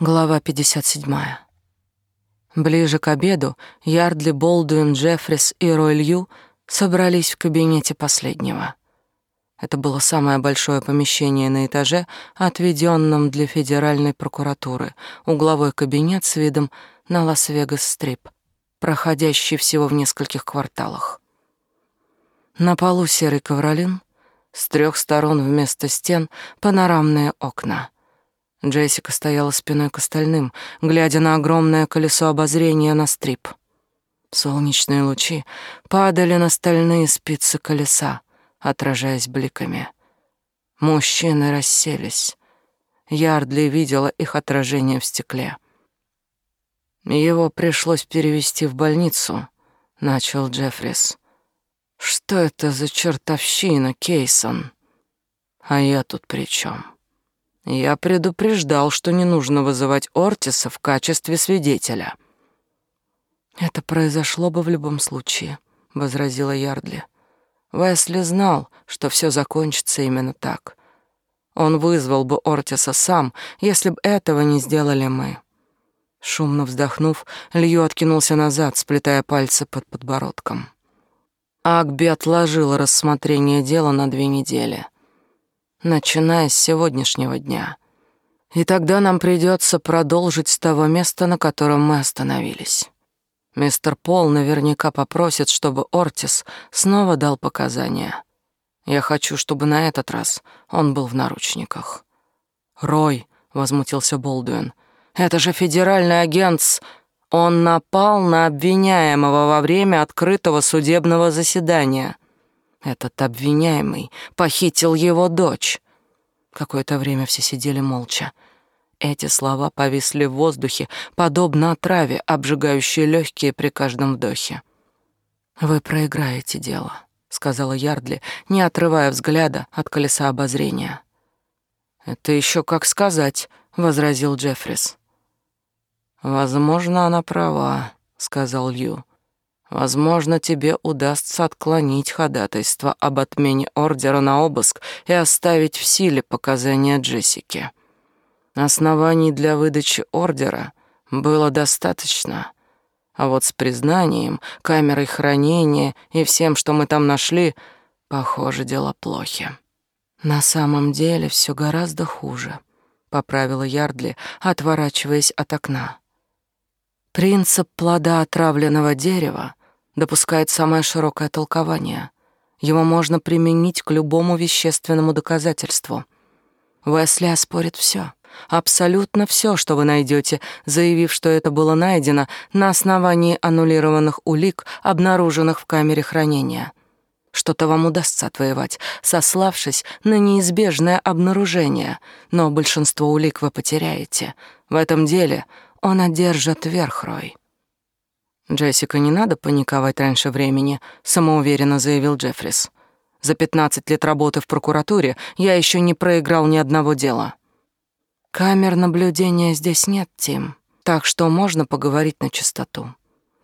Глава 57. Ближе к обеду Ярдли, Болдуин, Джеффрис и Рой Лью собрались в кабинете последнего. Это было самое большое помещение на этаже, отведенном для федеральной прокуратуры, угловой кабинет с видом на Лас-Вегас-стрип, проходящий всего в нескольких кварталах. На полу серый ковролин, с трех сторон вместо стен панорамные окна — Джессика стояла спиной к остальным, глядя на огромное колесо обозрения на стрип. Солнечные лучи падали на стальные спицы колеса, отражаясь бликами. Мужчины расселись. Ярдли видела их отражение в стекле. Его пришлось перевести в больницу, начал Джеффрис. Что это за чертовщина, Кейсон? А я тут при чем? Я предупреждал, что не нужно вызывать Ортиса в качестве свидетеля. Это произошло бы в любом случае, возразила Ярдли. Весли знал, что все закончится именно так. Он вызвал бы Ортиса сам, если бы этого не сделали мы. Шумно вздохнув, Лью откинулся назад, сплетая пальцы под подбородком. Акби отложила рассмотрение дела на две недели — начиная с сегодняшнего дня. И тогда нам придется продолжить с того места, на котором мы остановились. Мистер Пол наверняка попросит, чтобы Ортис снова дал показания. Я хочу, чтобы на этот раз он был в наручниках. «Рой», — возмутился Болдуин, — «это же федеральный агент с...» Он напал на обвиняемого во время открытого судебного заседания. Этот обвиняемый похитил его дочь. Какое-то время все сидели молча. Эти слова повисли в воздухе, подобно отраве, обжигающей легкие при каждом вдохе. «Вы проиграете дело», — сказала Ярдли, не отрывая взгляда от колеса обозрения. «Это еще как сказать», — возразил Джеффрис. «Возможно, она права», — сказал Лью. Возможно, тебе удастся отклонить ходатайство об отмене ордера на обыск и оставить в силе показания Джессики. Оснований для выдачи ордера было достаточно, а вот с признанием, камерой хранения и всем, что мы там нашли, похоже, дело плохи. На самом деле все гораздо хуже, поправила Ярдли, отворачиваясь от окна. Принцип плода отравленного дерева допускает самое широкое толкование. Его можно применить к любому вещественному доказательству. Уэсли оспорит все, абсолютно все, что вы найдете, заявив, что это было найдено на основании аннулированных улик, обнаруженных в камере хранения. Что-то вам удастся отвоевать, сославшись на неизбежное обнаружение, но большинство улик вы потеряете. В этом деле он одержит верх, Рой. «Джессика, не надо паниковать раньше времени», — самоуверенно заявил Джеффрис. «За пятнадцать лет работы в прокуратуре я еще не проиграл ни одного дела». «Камер наблюдения здесь нет, Тим, так что можно поговорить на чистоту.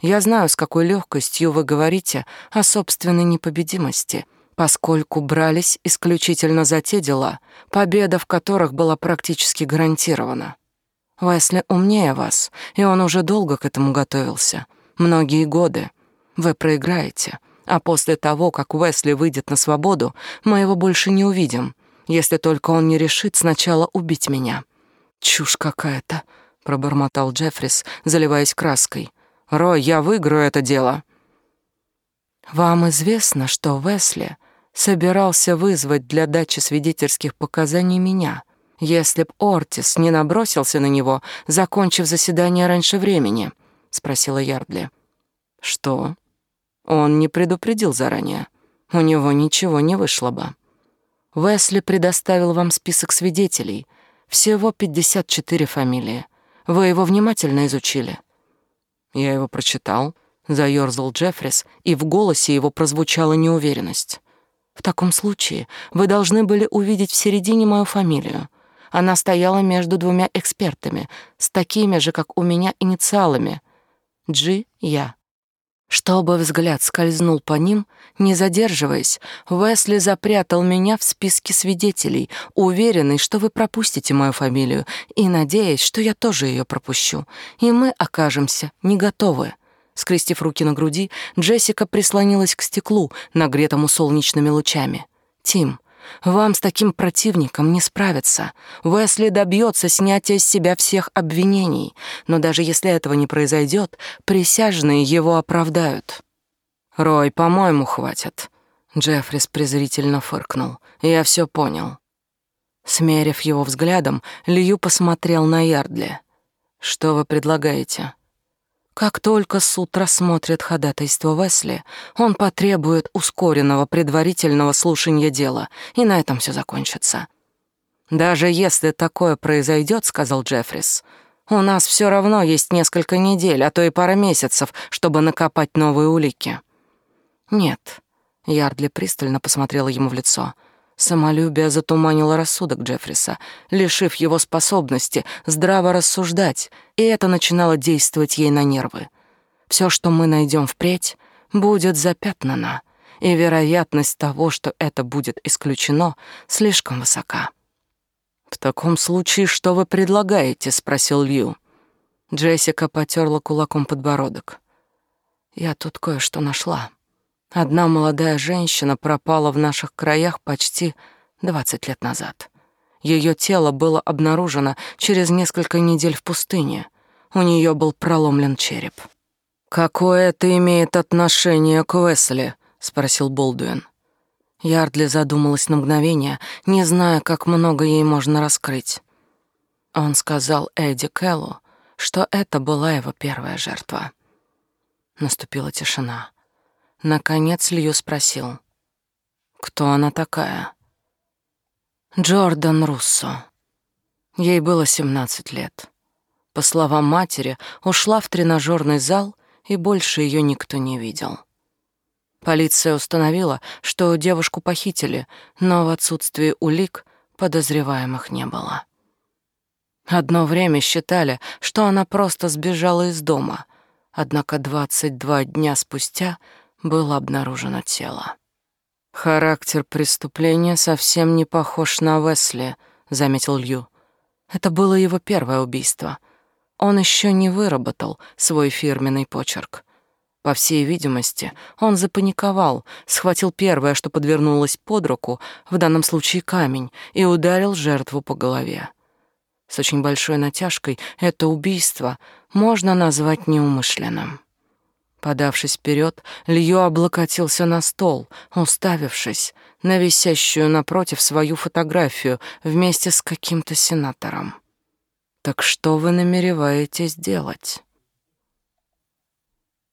Я знаю, с какой легкостью вы говорите о собственной непобедимости, поскольку брались исключительно за те дела, победа в которых была практически гарантирована. Уэсли умнее вас, и он уже долго к этому готовился» многие годы. Вы проиграете, а после того, как Уэсли выйдет на свободу, мы его больше не увидим, если только он не решит сначала убить меня». «Чушь какая-то», — пробормотал Джеффрис, заливаясь краской. «Рой, я выиграю это дело». «Вам известно, что Уэсли собирался вызвать для дачи свидетельских показаний меня, если б Ортис не набросился на него, закончив заседание раньше времени?» Спросила Ярдли. Что? Он не предупредил заранее. У него ничего не вышло бы. Весли предоставил вам список свидетелей. Всего 54 фамилии. Вы его внимательно изучили? Я его прочитал, заёрзал Джеффрис, и в голосе его прозвучала неуверенность. В таком случае вы должны были увидеть в середине мою фамилию. Она стояла между двумя экспертами, с такими же, как у меня, инициалами — Джи я. Чтобы взгляд скользнул по ним, не задерживаясь, Уэсли запрятал меня в списке свидетелей, уверенный, что вы пропустите мою фамилию, и надеясь, что я тоже ее пропущу, и мы окажемся не готовы. Скрестив руки на груди, Джессика прислонилась к стеклу, нагретому солнечными лучами. «Тим, вам с таким противником не справиться. Уэсли добьется снятия с себя всех обвинений, но даже если этого не произойдет, присяжные его оправдают. Рой, по-моему, хватит. Джеффрис презрительно фыркнул. Я все понял. Смерив его взглядом, Лью посмотрел на Ярдли. Что вы предлагаете? Как только суд рассмотрит ходатайство Весли, он потребует ускоренного предварительного слушания дела, и на этом все закончится. «Даже если такое произойдет, сказал Джеффрис, — «у нас все равно есть несколько недель, а то и пара месяцев, чтобы накопать новые улики». «Нет», — Ярдли пристально посмотрела ему в лицо, — Самолюбие затуманило рассудок Джеффриса, лишив его способности здраво рассуждать, и это начинало действовать ей на нервы. Все, что мы найдем впредь, будет запятнано, и вероятность того, что это будет исключено, слишком высока. «В таком случае что вы предлагаете?» — спросил Лью. Джессика потерла кулаком подбородок. «Я тут кое-что нашла». Одна молодая женщина пропала в наших краях почти 20 лет назад. Ее тело было обнаружено через несколько недель в пустыне. У нее был проломлен череп. «Какое это имеет отношение к Уэсли?» — спросил Болдуин. Ярдли задумалась на мгновение, не зная, как много ей можно раскрыть. Он сказал Эдди Кэллу, что это была его первая жертва. Наступила тишина. Наконец Лью спросил. «Кто она такая?» «Джордан Руссо. Ей было 17 лет. По словам матери, ушла в тренажерный зал, и больше ее никто не видел. Полиция установила, что девушку похитили, но в отсутствии улик подозреваемых не было. Одно время считали, что она просто сбежала из дома, однако 22 дня спустя — было обнаружено тело. Характер преступления совсем не похож на Весли, заметил Лью. Это было его первое убийство. Он еще не выработал свой фирменный почерк. По всей видимости, он запаниковал, схватил первое, что подвернулось под руку, в данном случае камень, и ударил жертву по голове. С очень большой натяжкой это убийство можно назвать неумышленным. Подавшись вперед, Лью облокотился на стол, уставившись на висящую напротив свою фотографию вместе с каким-то сенатором. «Так что вы намереваетесь делать?»